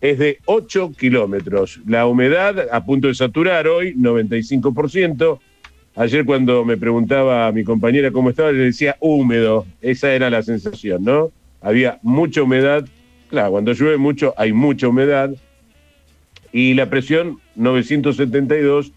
es de 8 kilómetros. La humedad a punto de saturar hoy, 95%. Ayer cuando me preguntaba a mi compañera cómo estaba, le decía húmedo. Esa era la sensación, ¿no? Había mucha humedad. Claro, cuando llueve mucho hay mucha humedad. Y la presión 972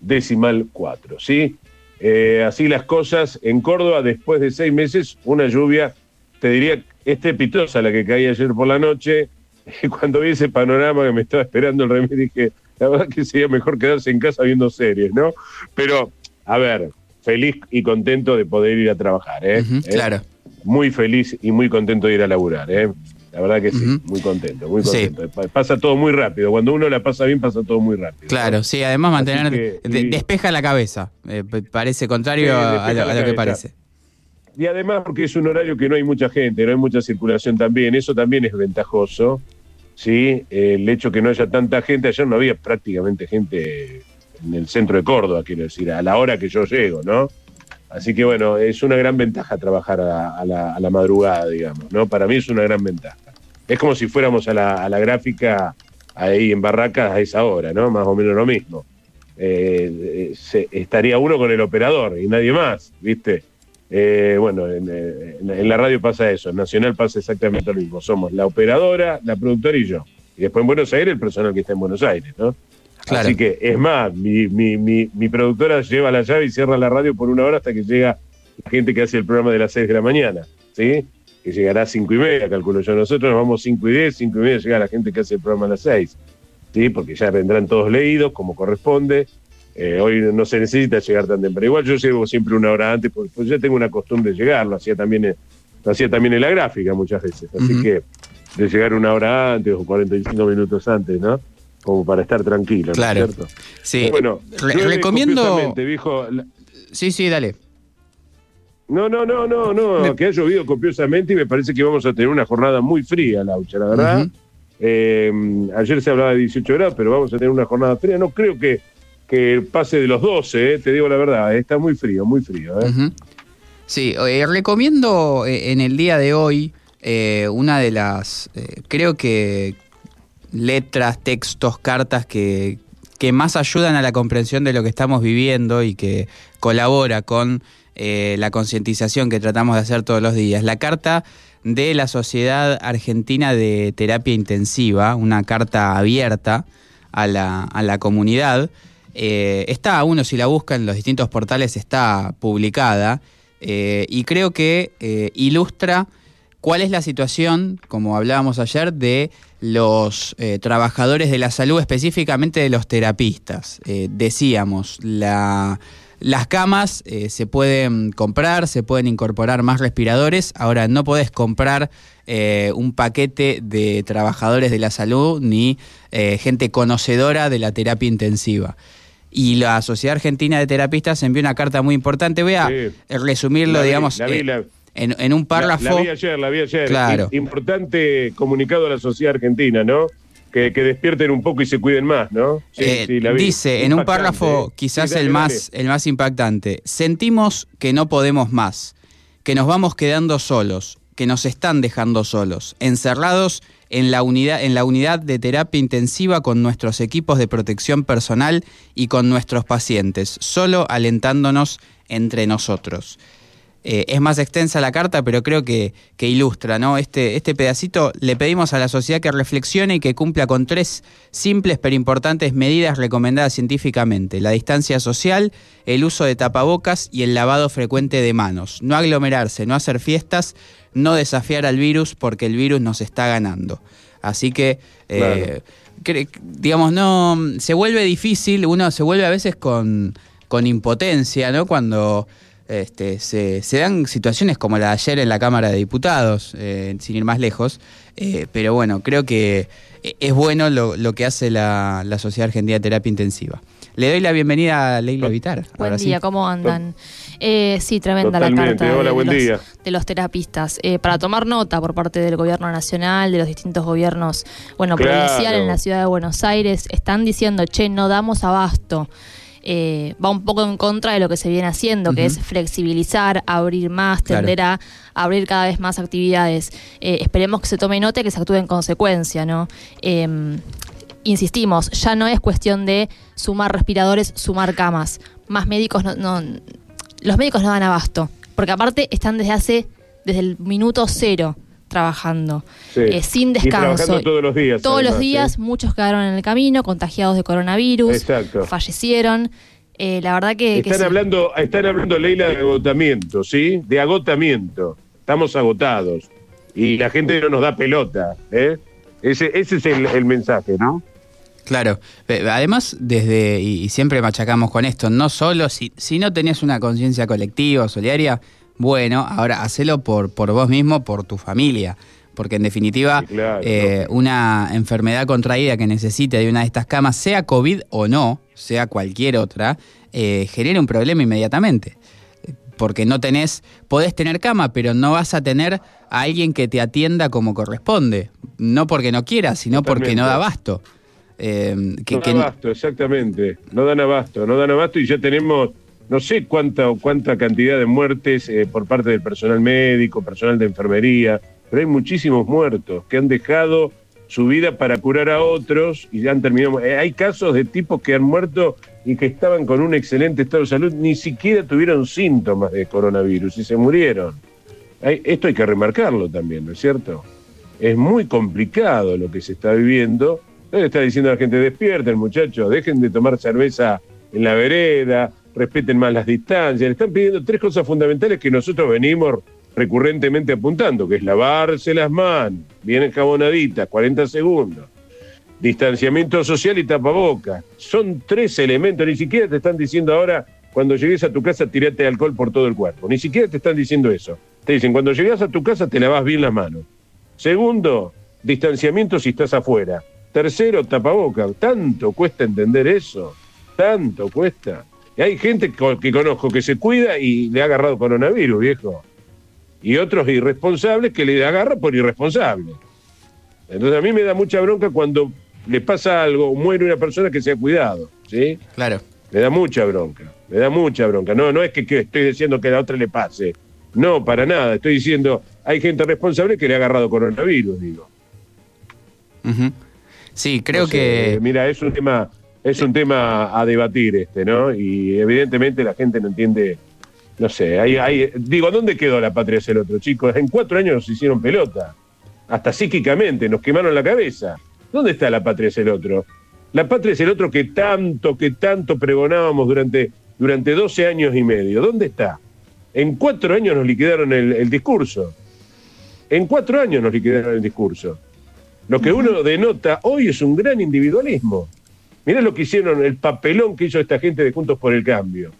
decimal 4, ¿sí? Eh, así las cosas en Córdoba, después de seis meses, una lluvia, te diría, estrepitosa la que caía ayer por la noche. Cuando vi ese panorama que me estaba esperando el remedio, dije, la verdad que sería mejor quedarse en casa viendo series, ¿no? Pero, a ver, feliz y contento de poder ir a trabajar, ¿eh? ¿Eh? claro. Muy feliz y muy contento de ir a laburar, ¿eh? La verdad que sí, muy contento, muy contento. Pasa todo muy rápido. Cuando uno la pasa bien, pasa todo muy rápido. Claro, sí, además mantener. despeja la cabeza. Eh, parece contrario a, lo, que parece. Y además, porque es un horario que no hay mucha gente, no hay mucha circulación también. Eso también es ventajoso. ¿Sí? El hecho que no haya tanta gente. Ayer no había prácticamente gente en el centro de Córdoba, quiero decir, a la hora que yo llego, ¿no? Así que bueno, es una gran ventaja trabajar a, la, madrugada, digamos, ¿no? Para mí es una gran ventaja. Es como si fuéramos a la, a la gráfica ahí en Barracas a esa hora, ¿no? Más o menos lo mismo. Eh, estaría uno con el operador y nadie más, ¿viste? Eh, bueno, en, la radio pasa eso, en Nacional pasa exactamente lo mismo. Somos la operadora, la productora y yo. Y después en Buenos Aires el personal que está en Buenos Aires, ¿no? Así que, es más, mi, mi, mi, mi, productora lleva la llave y cierra la radio por una hora hasta que llega la gente que hace el programa de las 6 de la mañana, ¿sí? que llegará a cinco y media, calculo yo. Nosotros nos vamos cinco y diez, cinco y media llega la gente que hace el programa a las seis, ¿sí? porque ya vendrán todos leídos como corresponde. Eh, hoy no se necesita llegar tan temprano. Igual yo llego siempre una hora antes, porque pues ya tengo una costumbre de llegar, lo hacía también, lo hacía también en la gráfica muchas veces. Así que de llegar una hora antes o 45 minutos antes, ¿no? Como para estar tranquilo, claro. cierto? Sí. Bueno, recomiendo. Sí, sí, dale. No, no, no, no, no, que ha llovido copiosamente y me parece que vamos a tener una jornada muy fría, Laucha, la verdad. Eh, ayer se hablaba de 18 grados, pero vamos a tener una jornada fría. No creo que, que pase de los 12, eh, te digo la verdad, eh, está muy frío, muy frío. Sí, recomiendo en el día de hoy una de las, creo que letras, textos, cartas que, que más ayudan a la comprensión de lo que estamos viviendo y que colabora con eh, la concientización que tratamos de hacer todos los días. La carta de la Sociedad Argentina de Terapia Intensiva, una carta abierta a la, comunidad. Eh, está, uno si la busca en los distintos portales, está publicada eh, y creo que ilustra cuál es la situación, como hablábamos ayer, de los trabajadores de la salud, específicamente de los terapistas. decíamos, la las camas eh, se pueden comprar, se pueden incorporar más respiradores. Ahora no podés comprar eh, un paquete de trabajadores de la salud ni eh, gente conocedora de la terapia intensiva. Y la Sociedad Argentina de Terapistas envió una carta muy importante. Voy a resumirlo, digamos, en, un párrafo. La, vi ayer, la vi ayer. Claro. Importante comunicado a la Sociedad Argentina, ¿no? que, despierten un poco y se cuiden más, ¿no? Eh, dice en un párrafo quizás el, más, el más impactante, sentimos que no podemos más, que nos vamos quedando solos, que nos están dejando solos, encerrados en la unidad, de terapia intensiva con nuestros equipos de protección personal y con nuestros pacientes, solo alentándonos entre nosotros. Eh, es más extensa la carta, pero creo que, ilustra ¿no? este, este pedacito. Le pedimos a la sociedad que reflexione y que cumpla con tres simples pero importantes medidas recomendadas científicamente. La distancia social, el uso de tapabocas y el lavado frecuente de manos. No aglomerarse, no hacer fiestas, no desafiar al virus porque el virus nos está ganando. Así que... Eh, digamos, no, se vuelve difícil, uno se vuelve a veces con, con impotencia, ¿no? Cuando este, se, dan situaciones como la de ayer en la Cámara de Diputados, eh, sin ir más lejos, eh, pero bueno, creo que es bueno lo, que hace la, Sociedad Argentina de Terapia Intensiva. Le doy la bienvenida a Leila Vitar. Buen día, ¿cómo andan? Eh, sí, tremenda la carta de, los, terapistas. para tomar nota por parte del gobierno nacional, de los distintos gobiernos, bueno, provinciales en la ciudad de Buenos Aires, están diciendo, che, no damos abasto. Eh, va un poco en contra de lo que se viene haciendo, que es flexibilizar, abrir más, tender a abrir cada vez más actividades. Eh, esperemos que se tome nota y que se actúe en consecuencia, ¿no? Em, insistimos, ya no es cuestión de sumar respiradores, sumar camas. Más médicos no, no los médicos no dan abasto, porque aparte están desde hace, desde el minuto cero trabajando, eh, sin descanso. todos los días. Todos los días, ¿eh? muchos quedaron en el camino, contagiados de coronavirus, fallecieron. Eh, la verdad que... Están, hablando, están hablando, Leila, de agotamiento, ¿sí? De agotamiento. Estamos agotados. Y la gente no nos da pelota. ¿eh? Ese, ese es el, mensaje, ¿no? Claro, además desde, y siempre machacamos con esto, no solo si, si no tenías una conciencia colectiva, solidaria, bueno, ahora hacelo por, por vos mismo, por tu familia. Porque en definitiva, eh, una enfermedad contraída que necesite de una de estas camas, sea COVID o no, sea cualquier otra, eh, genera un problema inmediatamente. Porque no tenés, podés tener cama, pero no vas a tener a alguien que te atienda como corresponde. No porque no quieras, sino porque no da abasto. Eh, que, no da abasto, exactamente. No dan abasto, no dan abasto y ya tenemos no sé cuánta cuánta cantidad de muertes eh, por parte del personal médico, personal de enfermería, pero hay muchísimos muertos que han dejado su vida para curar a otros y ya han terminado. Eh, hay casos de tipos que han muerto y que estaban con un excelente estado de salud, ni siquiera tuvieron síntomas de coronavirus y se murieron. esto hay que remarcarlo también, ¿no es cierto? Es muy complicado lo que se está viviendo. Le está diciendo a la gente, despierten muchachos, dejen de tomar cerveza en la vereda, respeten más las distancias. Están pidiendo tres cosas fundamentales que nosotros venimos recurrentemente apuntando, que es lavarse las manos, bien enjabonaditas, 40 segundos, distanciamiento social y tapabocas. Son tres elementos, ni siquiera te están diciendo ahora, cuando llegues a tu casa, tirate alcohol por todo el cuerpo. Ni siquiera te están diciendo eso. Te dicen, cuando llegas a tu casa, te lavas bien las manos. Segundo, distanciamiento si estás afuera. Tercero, tapabocas. Tanto cuesta entender eso. Tanto cuesta. Y hay gente que conozco que se cuida y le ha agarrado coronavirus, viejo. Y otros irresponsables que le agarran por irresponsable. Entonces a mí me da mucha bronca cuando le pasa algo muere una persona que se ha cuidado, ¿sí? Claro. Me da mucha bronca, me da mucha bronca. No, no es que, estoy diciendo que a la otra le pase. No, para nada. Estoy diciendo, hay gente responsable que le ha agarrado coronavirus, digo. Sí, creo que... Mira, es un tema es un tema a debatir este, ¿no? Y evidentemente la gente no entiende, no sé, hay, hay, digo, ¿dónde quedó la patria es el otro, chicos? En cuatro años nos hicieron pelota, hasta psíquicamente, nos quemaron la cabeza. ¿Dónde está la patria es el otro? La patria es el otro que tanto, que tanto pregonábamos durante, durante 12 años y medio. ¿Dónde está? En cuatro años nos liquidaron el, el discurso. En cuatro años nos liquidaron el discurso. Lo que uno denota hoy es un gran individualismo. Mirá lo que hicieron, el papelón que hizo esta gente de Juntos por el Cambio.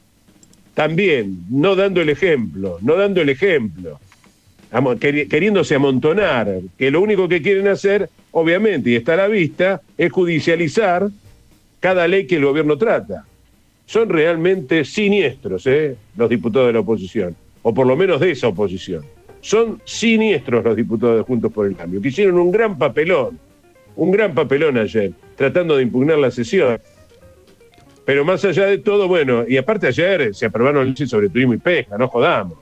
También, no dando el ejemplo, no dando el ejemplo, queriéndose amontonar, que lo único que quieren hacer, obviamente, y está a la vista, es judicializar cada ley que el gobierno trata. Son realmente siniestros ¿eh? los diputados de la oposición, o por lo menos de esa oposición. Son siniestros los diputados de Juntos por el Cambio, que hicieron un gran papelón un gran papelón ayer, tratando de impugnar la sesión. Pero más allá de todo, bueno, y aparte ayer se aprobaron leyes sobre turismo y pesca, no jodamos.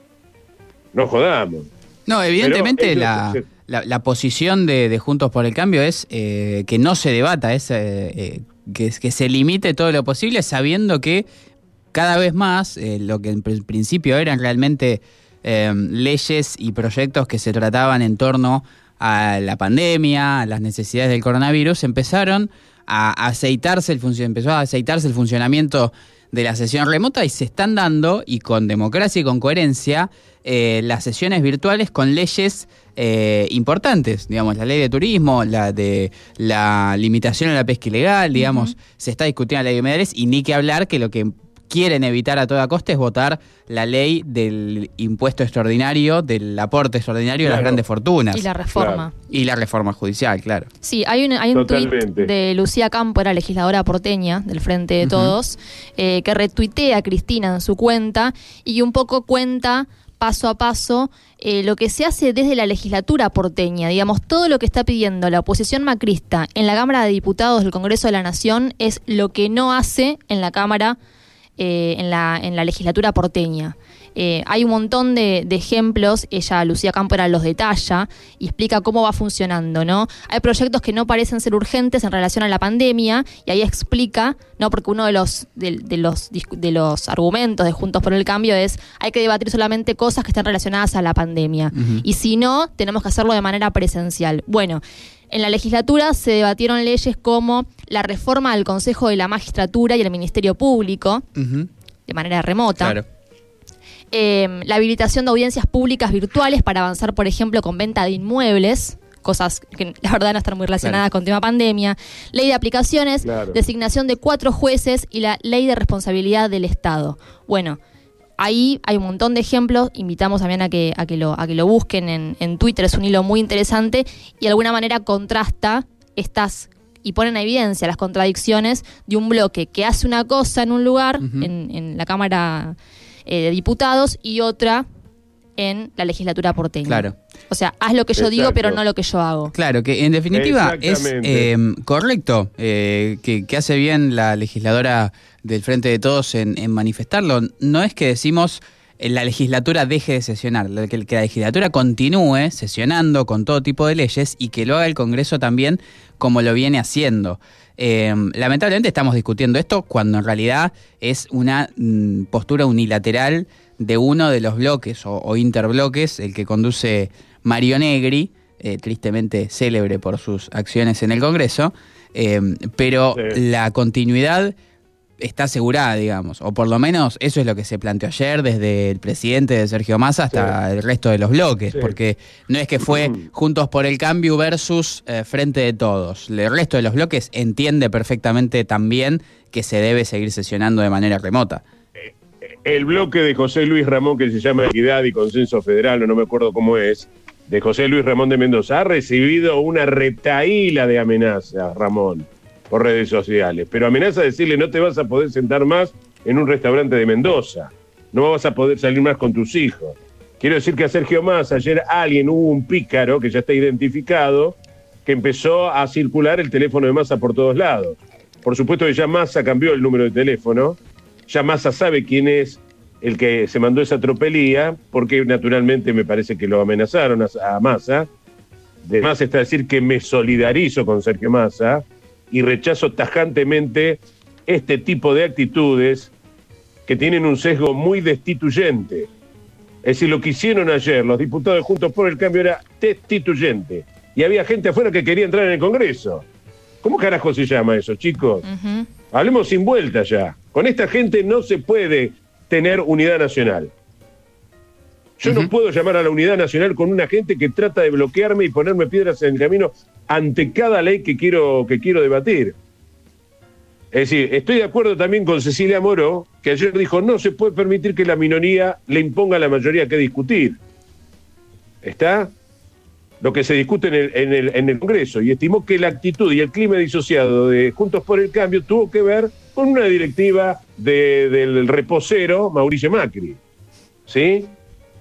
No jodamos. No, evidentemente la, la, posición de, Juntos por el Cambio es eh, que no se debata, es eh, eh, que, que, se limite todo lo posible, sabiendo que cada vez más lo que en principio eran realmente leyes y proyectos que se trataban en torno a la pandemia, a las necesidades del coronavirus, empezaron a aceitarse el empezó a aceitarse el funcionamiento de la sesión remota y se están dando, y con democracia y con coherencia, eh, las sesiones virtuales con leyes eh, importantes, digamos, la ley de turismo, la de la limitación a la pesca ilegal, digamos, se está discutiendo la ley de humedales y ni que hablar que lo que quieren evitar a toda costa es votar la ley del impuesto extraordinario, del aporte extraordinario de las grandes fortunas. Y la reforma. Y la reforma judicial, claro. Sí, hay un, hay un tuit de Lucía Campo, era legisladora porteña del Frente de Todos, eh, que retuitea a Cristina en su cuenta y un poco cuenta paso a paso eh, lo que se hace desde la legislatura porteña. Digamos, todo lo que está pidiendo la oposición macrista en la Cámara de Diputados del Congreso de la Nación es lo que no hace en la Cámara eh, en, la, en la legislatura porteña. Eh, hay un montón de, ejemplos, ella, Lucía Campora, los detalla y explica cómo va funcionando, ¿no? Hay proyectos que no parecen ser urgentes en relación a la pandemia y ahí explica, ¿no? Porque uno de los, de, los, de los argumentos de Juntos por el Cambio es hay que debatir solamente cosas que estén relacionadas a la pandemia. Y si no, tenemos que hacerlo de manera presencial. Bueno, en la legislatura se debatieron leyes como la reforma del Consejo de la Magistratura y el Ministerio Público, de manera remota. Em, la habilitación de audiencias públicas virtuales para avanzar, por ejemplo, con venta de inmuebles, cosas que la verdad no están muy relacionadas con tema pandemia, ley de aplicaciones, designación de cuatro jueces y la ley de responsabilidad del Estado. Bueno, ahí hay un montón de ejemplos, invitamos también a que, a que, lo, a que lo busquen en, en Twitter, es un hilo muy interesante y de alguna manera contrasta estas y pone en evidencia las contradicciones de un bloque que hace una cosa en un lugar, en, en la Cámara eh, de diputados y otra en la legislatura porteña. Claro. O sea, haz lo que yo digo, pero no lo que yo hago. Claro, que en definitiva es eh, correcto, eh, que, hace bien la legisladora del Frente de Todos en, manifestarlo. No es que decimos la legislatura deje de sesionar, que, que la legislatura continúe sesionando con todo tipo de leyes y que lo haga el Congreso también como lo viene haciendo. Em, lamentablemente estamos discutiendo esto cuando en realidad es una mm, postura unilateral de uno de los bloques o, interbloques, el que conduce Mario Negri, eh, tristemente célebre por sus acciones en el Congreso, em, pero la continuidad está asegurada, digamos, o por lo menos eso es lo que se planteó ayer desde el presidente de Sergio Massa hasta el resto de los bloques, porque no es que fue. Juntos por el Cambio versus eh, Frente de Todos. El resto de los bloques entiende perfectamente también que se debe seguir sesionando de manera remota. El bloque de José Luis Ramón, que se llama Equidad y Consenso Federal, no me acuerdo cómo es, de José Luis Ramón de Mendoza, ha recibido una retaíla de amenazas, Ramón por redes sociales, pero amenaza a decirle no te vas a poder sentar más en un restaurante de Mendoza, no vas a poder salir más con tus hijos. Quiero decir que a Sergio Massa ayer alguien, hubo un pícaro que ya está identificado, que empezó a circular el teléfono de Massa por todos lados. Por supuesto que ya Massa cambió el número de teléfono, ya Massa sabe quién es el que se mandó esa tropelía, porque naturalmente me parece que lo amenazaron a, a Massa. De más está decir que me solidarizo con Sergio Massa, y rechazo tajantemente este tipo de actitudes que tienen un sesgo muy destituyente. Es decir, lo que hicieron ayer los diputados Juntos por el Cambio era destituyente. Y había gente afuera que quería entrar en el Congreso. ¿Cómo carajo se llama eso, chicos? Hablemos sin vuelta ya. Con esta gente no se puede tener unidad nacional. Yo no puedo llamar a la unidad nacional con una gente que trata de bloquearme y ponerme piedras en el camino ante cada ley que quiero, que quiero debatir. Es decir, estoy de acuerdo también con Cecilia Moro, que ayer dijo, no se puede permitir que la minoría le imponga a la mayoría que discutir. ¿Está? Lo que se discute en el, en el, en el Congreso, y estimó que la actitud y el clima disociado de Juntos por el Cambio tuvo que ver con una directiva del reposero Mauricio Macri. ¿Sí?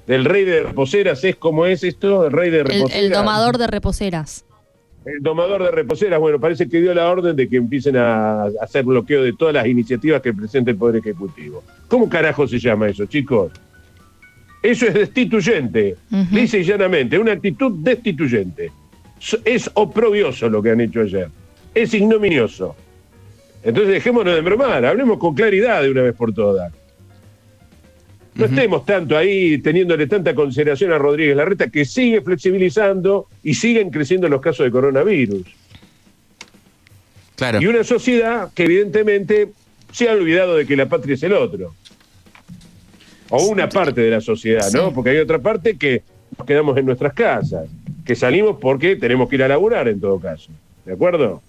del rey de reposeras, ¿es como es esto? El rey de reposeras. El, domador de reposeras. El domador de reposeras, bueno, parece que dio la orden de que empiecen a hacer bloqueo de todas las iniciativas que presente el Poder Ejecutivo. ¿Cómo carajo se llama eso, chicos? Eso es destituyente, dice y llanamente, una actitud destituyente. Es oprobioso lo que han hecho ayer, es ignominioso. Entonces dejémonos de bromar, hablemos con claridad de una vez por todas. No estemos tanto ahí teniéndole tanta consideración a Rodríguez Larreta, que sigue flexibilizando y siguen creciendo los casos de coronavirus. Claro. Y una sociedad que evidentemente se ha olvidado de que la patria es el otro. O una parte de la sociedad, ¿no? Porque hay otra parte que nos quedamos en nuestras casas, que salimos porque tenemos que ir a laburar en todo caso. ¿De acuerdo?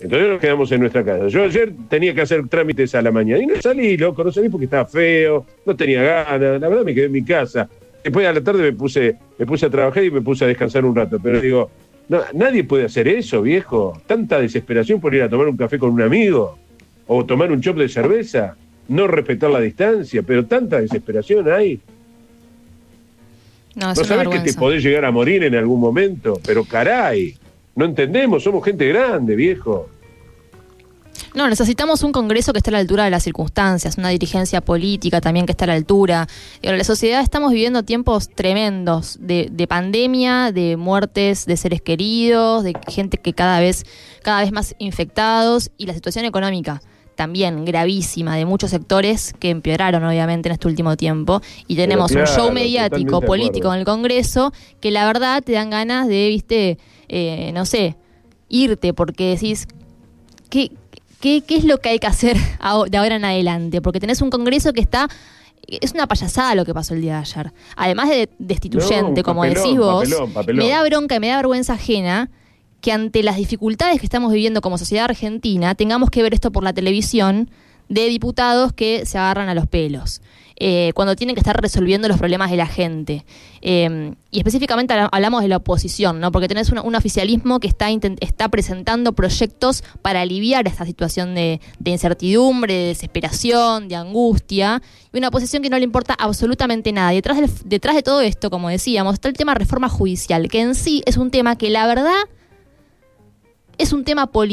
Entonces nos quedamos en nuestra casa. Yo ayer tenía que hacer trámites a la mañana y no salí, loco, no salí porque estaba feo, no tenía ganas, la verdad me quedé en mi casa. Después a la tarde me puse, me puse a trabajar y me puse a descansar un rato, pero digo, nadie puede hacer eso, viejo. Tanta desesperación por ir a tomar un café con un amigo o tomar un chop de cerveza, no respetar la distancia, pero tanta desesperación hay. No, ¿No sabes que te podés llegar a morir en algún momento, pero caray. No entendemos, somos gente grande, viejo. No, necesitamos un Congreso que esté a la altura de las circunstancias, una dirigencia política también que esté a la altura. En la sociedad estamos viviendo tiempos tremendos de, pandemia, de muertes de seres queridos, de gente que cada vez, cada vez más infectados y la situación económica también gravísima de muchos sectores que empeoraron obviamente en este último tiempo y tenemos un show mediático político en el Congreso que la verdad te dan ganas de, viste, eh, no sé, irte porque decís, ¿qué, ¿Qué, es lo que hay que hacer de ahora en adelante? Porque tenés un Congreso que está es una payasada lo que pasó el día de ayer. Además de destituyente, como decís vos, me da bronca y me da vergüenza ajena que ante las dificultades que estamos viviendo como sociedad argentina tengamos que ver esto por la televisión de diputados que se agarran a los pelos. Eh, cuando tienen que estar resolviendo los problemas de la gente. Eh, y específicamente hablamos de la oposición, ¿no? porque tenés un, oficialismo que está, está presentando proyectos para aliviar esta situación de, incertidumbre, de desesperación, de angustia, y una oposición que no le importa absolutamente nada. Detrás, detrás de todo esto, como decíamos, está el tema reforma judicial, que en sí es un tema que la verdad es un tema político.